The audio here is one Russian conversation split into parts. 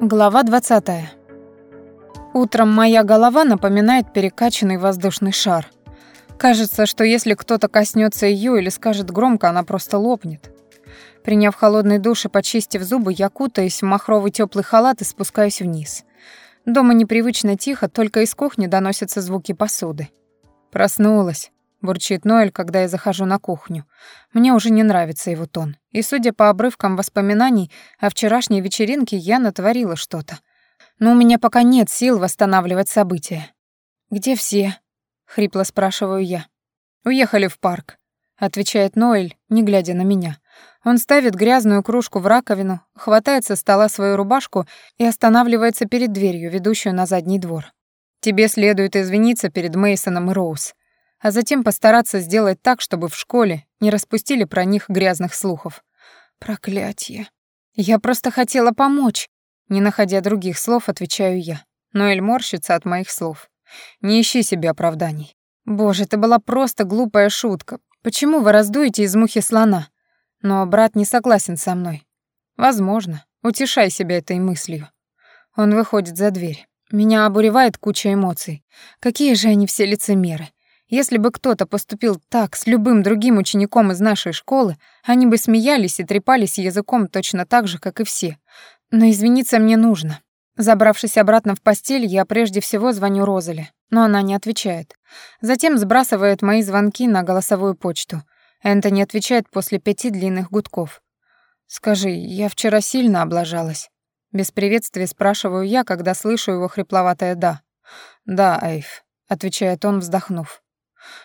Глава 20. Утром моя голова напоминает перекачанный воздушный шар. Кажется, что если кто-то коснется ее или скажет громко, она просто лопнет. Приняв холодный душ и почистив зубы, я кутаюсь в махровый теплый халат и спускаюсь вниз. Дома непривычно тихо, только из кухни доносятся звуки посуды. Проснулась бурчит Ноэль, когда я захожу на кухню. Мне уже не нравится его тон. И судя по обрывкам воспоминаний о вчерашней вечеринке, я натворила что-то. Но у меня пока нет сил восстанавливать события. Где все? хрипло спрашиваю я. Уехали в парк, отвечает Ноэль, не глядя на меня. Он ставит грязную кружку в раковину, хватает со стола свою рубашку и останавливается перед дверью, ведущую на задний двор. Тебе следует извиниться перед Мейсоном и Роуз а затем постараться сделать так, чтобы в школе не распустили про них грязных слухов. Проклятье. Я просто хотела помочь. Не находя других слов, отвечаю я. Но Эль морщится от моих слов. Не ищи себе оправданий. Боже, это была просто глупая шутка. Почему вы раздуете из мухи слона? Но брат не согласен со мной. Возможно. Утешай себя этой мыслью. Он выходит за дверь. Меня обуревает куча эмоций. Какие же они все лицемеры. Если бы кто-то поступил так с любым другим учеником из нашей школы, они бы смеялись и трепались языком точно так же, как и все. Но извиниться мне нужно. Забравшись обратно в постель, я прежде всего звоню Розали, но она не отвечает. Затем сбрасывает мои звонки на голосовую почту. Энтони отвечает после пяти длинных гудков. «Скажи, я вчера сильно облажалась?» Без приветствия спрашиваю я, когда слышу его хрипловатое «да». «Да, Эйв», — отвечает он, вздохнув.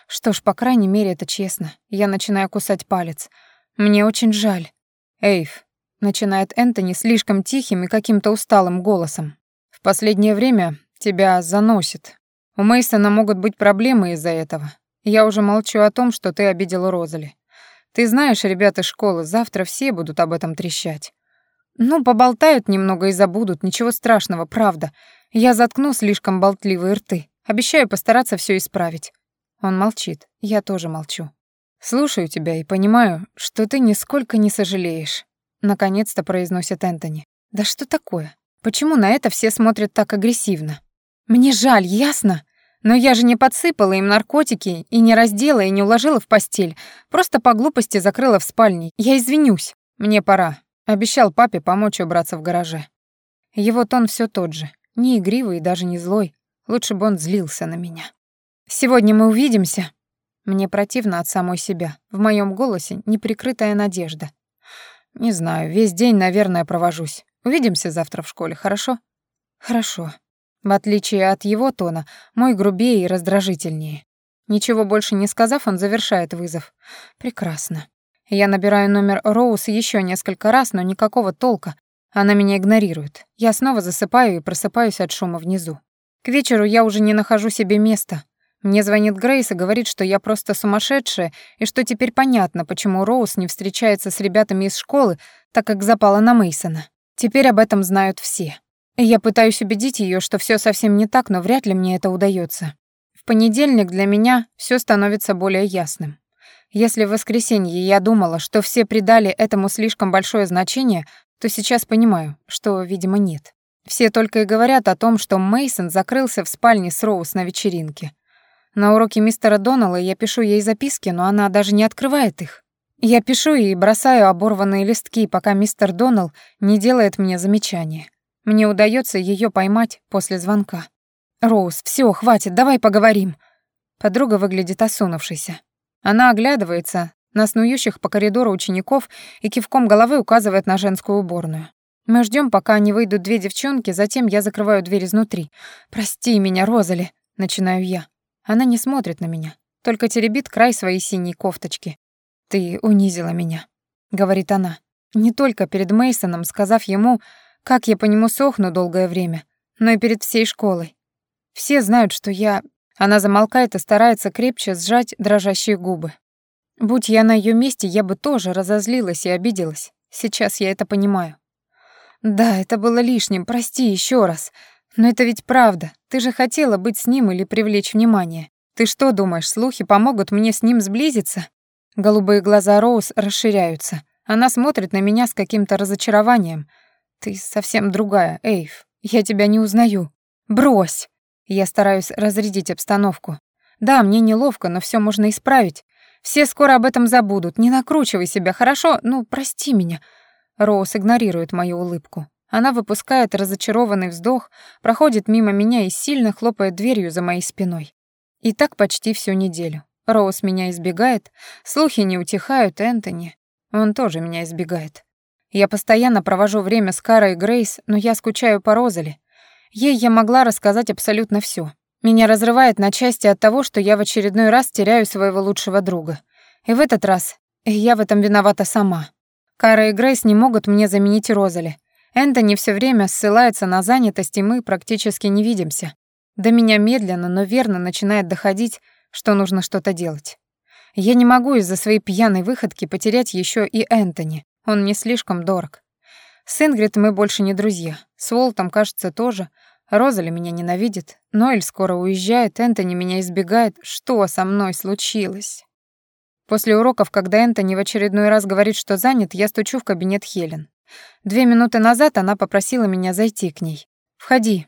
Что ж, по крайней мере, это честно. Я начинаю кусать палец. Мне очень жаль. Эйв, начинает Энтони слишком тихим и каким-то усталым голосом. В последнее время тебя заносит. У Мейсона могут быть проблемы из-за этого. Я уже молчу о том, что ты обидел Розали. Ты знаешь, ребята школы, завтра все будут об этом трещать. Ну, поболтают немного и забудут, ничего страшного, правда. Я заткну слишком болтливые рты. Обещаю постараться все исправить. Он молчит, я тоже молчу. «Слушаю тебя и понимаю, что ты нисколько не сожалеешь», — наконец-то произносит Энтони. «Да что такое? Почему на это все смотрят так агрессивно? Мне жаль, ясно? Но я же не подсыпала им наркотики и не раздела и не уложила в постель, просто по глупости закрыла в спальне. Я извинюсь. Мне пора. Обещал папе помочь убраться в гараже». Его тон все тот же, не игривый и даже не злой. Лучше бы он злился на меня. Сегодня мы увидимся. Мне противно от самой себя. В моем голосе неприкрытая надежда. Не знаю, весь день, наверное, провожусь. Увидимся завтра в школе, хорошо? Хорошо. В отличие от его тона, мой грубее и раздражительнее. Ничего больше не сказав, он завершает вызов. Прекрасно. Я набираю номер Роуз еще несколько раз, но никакого толка. Она меня игнорирует. Я снова засыпаю и просыпаюсь от шума внизу. К вечеру я уже не нахожу себе места. Мне звонит Грейс и говорит, что я просто сумасшедшая, и что теперь понятно, почему Роуз не встречается с ребятами из школы, так как запала на Мейсона. Теперь об этом знают все. я пытаюсь убедить ее, что все совсем не так, но вряд ли мне это удается. В понедельник для меня все становится более ясным. Если в воскресенье я думала, что все придали этому слишком большое значение, то сейчас понимаю, что, видимо, нет. Все только и говорят о том, что Мейсон закрылся в спальне с Роуз на вечеринке. На уроке мистера Доннелла я пишу ей записки, но она даже не открывает их. Я пишу и бросаю оборванные листки, пока мистер Доннелл не делает мне замечания. Мне удается ее поймать после звонка. «Роуз, все, хватит, давай поговорим». Подруга выглядит осунувшейся. Она оглядывается на снующих по коридору учеников и кивком головы указывает на женскую уборную. Мы ждем, пока не выйдут две девчонки, затем я закрываю дверь изнутри. «Прости меня, Розали», — начинаю я. Она не смотрит на меня, только теребит край своей синей кофточки. «Ты унизила меня», — говорит она. Не только перед Мейсоном, сказав ему, как я по нему сохну долгое время, но и перед всей школой. Все знают, что я... Она замолкает и старается крепче сжать дрожащие губы. Будь я на ее месте, я бы тоже разозлилась и обиделась. Сейчас я это понимаю. Да, это было лишним, прости еще раз. Но это ведь правда. Ты же хотела быть с ним или привлечь внимание. Ты что думаешь, слухи помогут мне с ним сблизиться? Голубые глаза Роуз расширяются. Она смотрит на меня с каким-то разочарованием. Ты совсем другая, Эйв. Я тебя не узнаю. Брось. Я стараюсь разрядить обстановку. Да, мне неловко, но все можно исправить. Все скоро об этом забудут. Не накручивай себя, хорошо? Ну, прости меня. Роуз игнорирует мою улыбку. Она выпускает разочарованный вздох, проходит мимо меня и сильно хлопает дверью за моей спиной. И так почти всю неделю. Роуз меня избегает, слухи не утихают, Энтони. Он тоже меня избегает. Я постоянно провожу время с Карой и Грейс, но я скучаю по Розали. Ей я могла рассказать абсолютно все. Меня разрывает на части от того, что я в очередной раз теряю своего лучшего друга. И в этот раз я в этом виновата сама. Кара и Грейс не могут мне заменить Розали. Энтони все время ссылается на занятость, и мы практически не видимся. До меня медленно, но верно начинает доходить, что нужно что-то делать. Я не могу из-за своей пьяной выходки потерять еще и Энтони. Он мне слишком дорог. С Ингрид мы больше не друзья. С Уолтом, кажется, тоже. Розали меня ненавидит. Ноэль скоро уезжает, Энтони меня избегает. Что со мной случилось? После уроков, когда Энтони в очередной раз говорит, что занят, я стучу в кабинет Хелен. Две минуты назад она попросила меня зайти к ней. «Входи».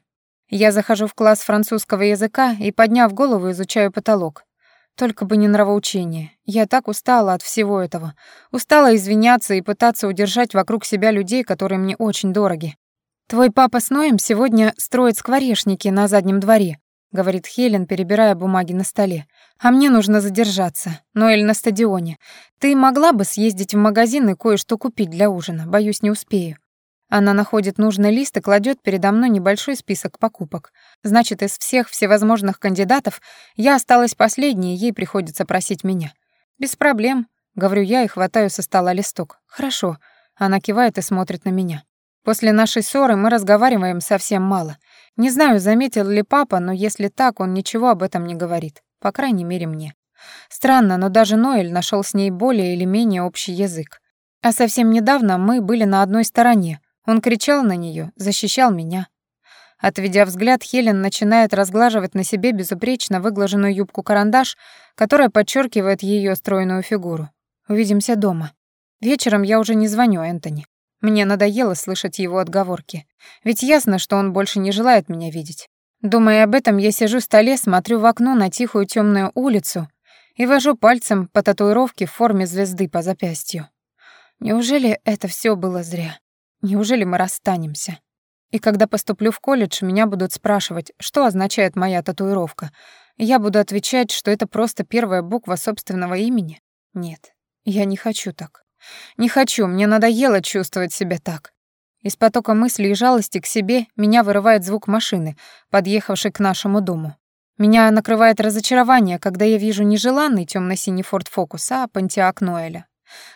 Я захожу в класс французского языка и, подняв голову, изучаю потолок. Только бы не нравоучение. Я так устала от всего этого. Устала извиняться и пытаться удержать вокруг себя людей, которые мне очень дороги. «Твой папа с Ноем сегодня строит скворечники на заднем дворе», — говорит Хелен, перебирая бумаги на столе. «А мне нужно задержаться. Ноэль на стадионе. Ты могла бы съездить в магазин и кое-что купить для ужина? Боюсь, не успею». Она находит нужный лист и кладет передо мной небольшой список покупок. Значит, из всех всевозможных кандидатов я осталась последней, и ей приходится просить меня. «Без проблем», — говорю я и хватаю со стола листок. «Хорошо». Она кивает и смотрит на меня. После нашей ссоры мы разговариваем совсем мало. Не знаю, заметил ли папа, но если так, он ничего об этом не говорит. По крайней мере, мне. Странно, но даже Ноэль нашел с ней более или менее общий язык. А совсем недавно мы были на одной стороне. Он кричал на нее, защищал меня. Отведя взгляд, Хелен начинает разглаживать на себе безупречно выглаженную юбку-карандаш, которая подчеркивает ее стройную фигуру. Увидимся дома. Вечером я уже не звоню Энтони. Мне надоело слышать его отговорки. Ведь ясно, что он больше не желает меня видеть. Думая об этом, я сижу в столе, смотрю в окно на тихую темную улицу и вожу пальцем по татуировке в форме звезды по запястью. Неужели это все было зря? Неужели мы расстанемся? И когда поступлю в колледж, меня будут спрашивать, что означает моя татуировка. я буду отвечать, что это просто первая буква собственного имени. Нет, я не хочу так. Не хочу, мне надоело чувствовать себя так. Из потока мыслей и жалости к себе меня вырывает звук машины, подъехавшей к нашему дому. Меня накрывает разочарование, когда я вижу не желанный тёмно-синий Ford Focus, а Pontiac Ноэля.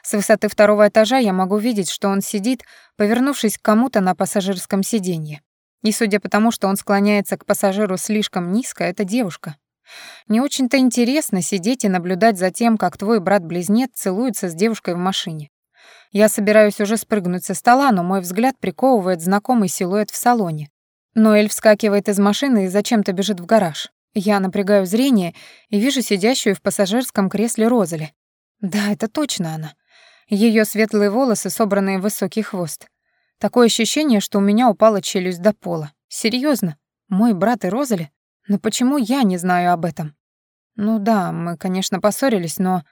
С высоты второго этажа я могу видеть, что он сидит, повернувшись к кому-то на пассажирском сиденье. И судя по тому, что он склоняется к пассажиру слишком низко, это девушка. Не очень-то интересно сидеть и наблюдать за тем, как твой брат-близнец целуется с девушкой в машине. Я собираюсь уже спрыгнуть со стола, но мой взгляд приковывает знакомый силуэт в салоне. Ноэль вскакивает из машины и зачем-то бежит в гараж. Я напрягаю зрение и вижу сидящую в пассажирском кресле Розали. Да, это точно она. Ее светлые волосы, собранные в высокий хвост. Такое ощущение, что у меня упала челюсть до пола. Серьезно? Мой брат и Розали? Но почему я не знаю об этом? Ну да, мы, конечно, поссорились, но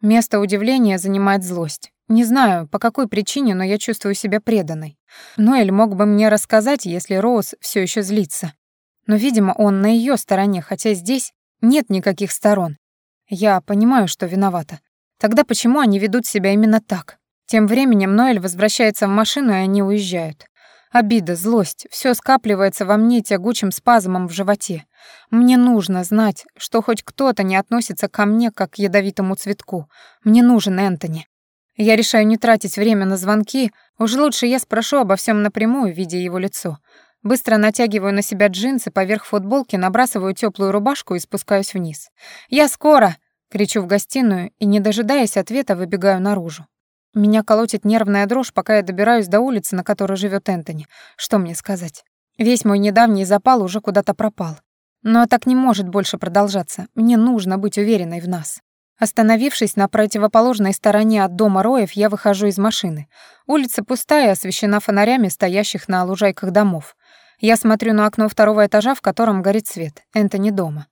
место удивления занимает злость. Не знаю, по какой причине, но я чувствую себя преданной. Ноэль мог бы мне рассказать, если Роуз все еще злится. Но, видимо, он на ее стороне, хотя здесь нет никаких сторон. Я понимаю, что виновата. Тогда почему они ведут себя именно так? Тем временем Ноэль возвращается в машину, и они уезжают. Обида, злость — все скапливается во мне тягучим спазмом в животе. Мне нужно знать, что хоть кто-то не относится ко мне как к ядовитому цветку. Мне нужен Энтони. Я решаю не тратить время на звонки, уж лучше я спрошу обо всем напрямую, видя его лицо. Быстро натягиваю на себя джинсы, поверх футболки набрасываю теплую рубашку и спускаюсь вниз. «Я скоро!» — кричу в гостиную и, не дожидаясь ответа, выбегаю наружу. Меня колотит нервная дрожь, пока я добираюсь до улицы, на которой живет Энтони. Что мне сказать? Весь мой недавний запал уже куда-то пропал. Но так не может больше продолжаться. Мне нужно быть уверенной в нас. Остановившись на противоположной стороне от дома Роев, я выхожу из машины. Улица пустая, освещена фонарями стоящих на лужайках домов. Я смотрю на окно второго этажа, в котором горит свет. Энтони дома.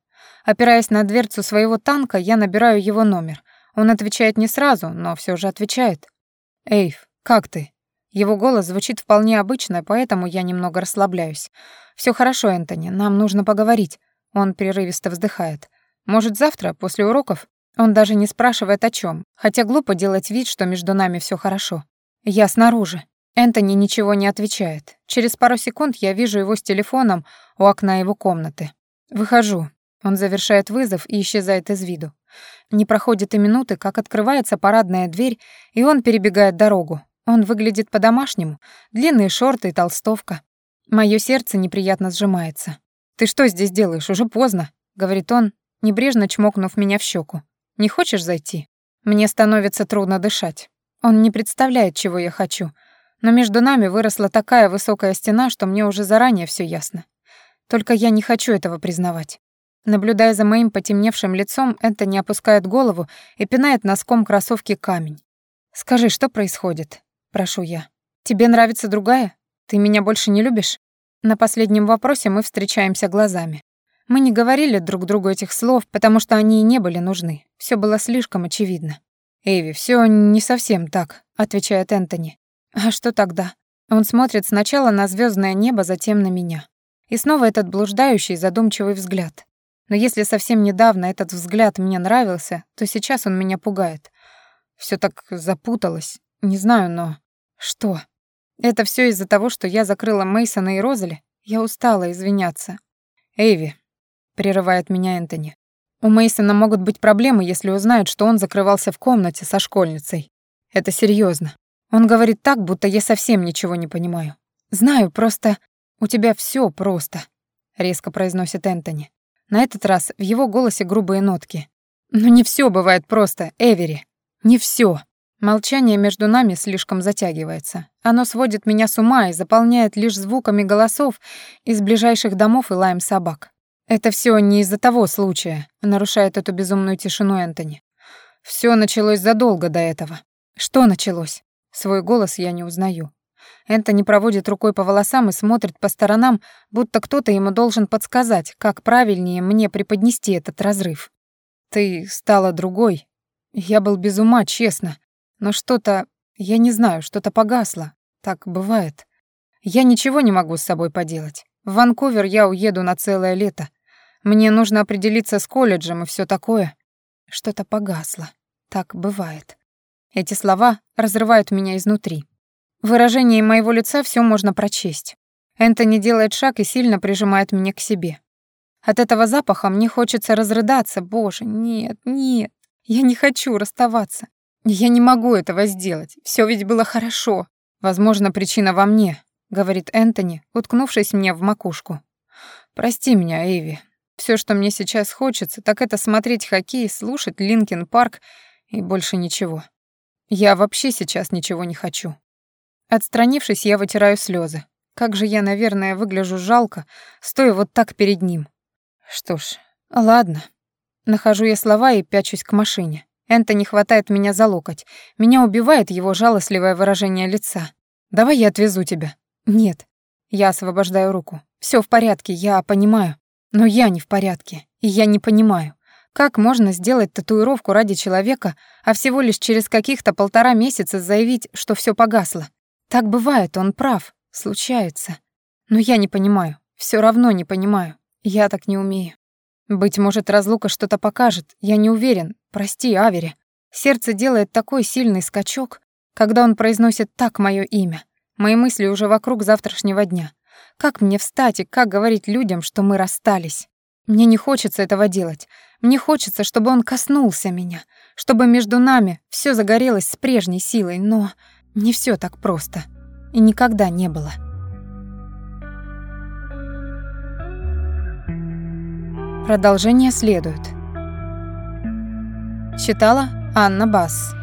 Опираясь на дверцу своего танка, я набираю его номер. Он отвечает не сразу, но все же отвечает. «Эйв, как ты?» Его голос звучит вполне обычно, поэтому я немного расслабляюсь. Все хорошо, Энтони, нам нужно поговорить». Он прерывисто вздыхает. «Может, завтра, после уроков?» Он даже не спрашивает о чем, хотя глупо делать вид, что между нами все хорошо. Я снаружи. Энтони ничего не отвечает. Через пару секунд я вижу его с телефоном у окна его комнаты. Выхожу. Он завершает вызов и исчезает из виду. Не проходит и минуты, как открывается парадная дверь, и он перебегает дорогу. Он выглядит по-домашнему. Длинные шорты и толстовка. Моё сердце неприятно сжимается. «Ты что здесь делаешь? Уже поздно», — говорит он, небрежно чмокнув меня в щеку. «Не хочешь зайти?» Мне становится трудно дышать. Он не представляет, чего я хочу. Но между нами выросла такая высокая стена, что мне уже заранее всё ясно. Только я не хочу этого признавать. Наблюдая за моим потемневшим лицом, это не опускает голову и пинает носком кроссовки камень. «Скажи, что происходит?» прошу я. «Тебе нравится другая? Ты меня больше не любишь?» На последнем вопросе мы встречаемся глазами. Мы не говорили друг другу этих слов, потому что они и не были нужны. Все было слишком очевидно. «Эйви, все не совсем так», — отвечает Энтони. «А что тогда?» Он смотрит сначала на звездное небо, затем на меня. И снова этот блуждающий, задумчивый взгляд. Но если совсем недавно этот взгляд мне нравился, то сейчас он меня пугает. Все так запуталось. Не знаю, но... Что? Это все из-за того, что я закрыла Мейсона и Розали? Я устала извиняться. Эйви, прерывает меня Энтони. У Мейсона могут быть проблемы, если узнают, что он закрывался в комнате со школьницей. Это серьезно. Он говорит так, будто я совсем ничего не понимаю. Знаю, просто у тебя все просто, резко произносит Энтони. На этот раз в его голосе грубые нотки. Но не все бывает просто, Эвери. Не все. Молчание между нами слишком затягивается. Оно сводит меня с ума и заполняет лишь звуками голосов из ближайших домов и лаем собак. Это все не из-за того случая, нарушает эту безумную тишину Энтони. Все началось задолго до этого. Что началось? Свой голос я не узнаю. Энтони проводит рукой по волосам и смотрит по сторонам, будто кто-то ему должен подсказать, как правильнее мне преподнести этот разрыв. Ты стала другой. Я был без ума, честно. Но что-то, я не знаю, что-то погасло. Так бывает. Я ничего не могу с собой поделать. В Ванкувер я уеду на целое лето. Мне нужно определиться с колледжем и все такое. Что-то погасло. Так бывает. Эти слова разрывают меня изнутри. В выражении моего лица все можно прочесть. Энтони делает шаг и сильно прижимает меня к себе. От этого запаха мне хочется разрыдаться. Боже, нет, нет. Я не хочу расставаться. «Я не могу этого сделать. Все ведь было хорошо. Возможно, причина во мне», — говорит Энтони, уткнувшись мне в макушку. «Прости меня, Эйви. Все, что мне сейчас хочется, так это смотреть хоккей, слушать Linkin Park и больше ничего. Я вообще сейчас ничего не хочу». Отстранившись, я вытираю слезы. Как же я, наверное, выгляжу жалко, стоя вот так перед ним. Что ж, ладно. Нахожу я слова и пячусь к машине. Энтони хватает меня за локоть. Меня убивает его жалостливое выражение лица. «Давай я отвезу тебя». «Нет». Я освобождаю руку. Все в порядке, я понимаю. Но я не в порядке, и я не понимаю. Как можно сделать татуировку ради человека, а всего лишь через каких-то полтора месяца заявить, что все погасло? Так бывает, он прав, случается. Но я не понимаю, все равно не понимаю. Я так не умею. Быть может, разлука что-то покажет, я не уверен. Прости, Авери. Сердце делает такой сильный скачок, когда он произносит так мое имя. Мои мысли уже вокруг завтрашнего дня. Как мне встать и как говорить людям, что мы расстались? Мне не хочется этого делать. Мне хочется, чтобы он коснулся меня, чтобы между нами все загорелось с прежней силой, но не все так просто. И никогда не было. Продолжение следует. Читала Анна Басс.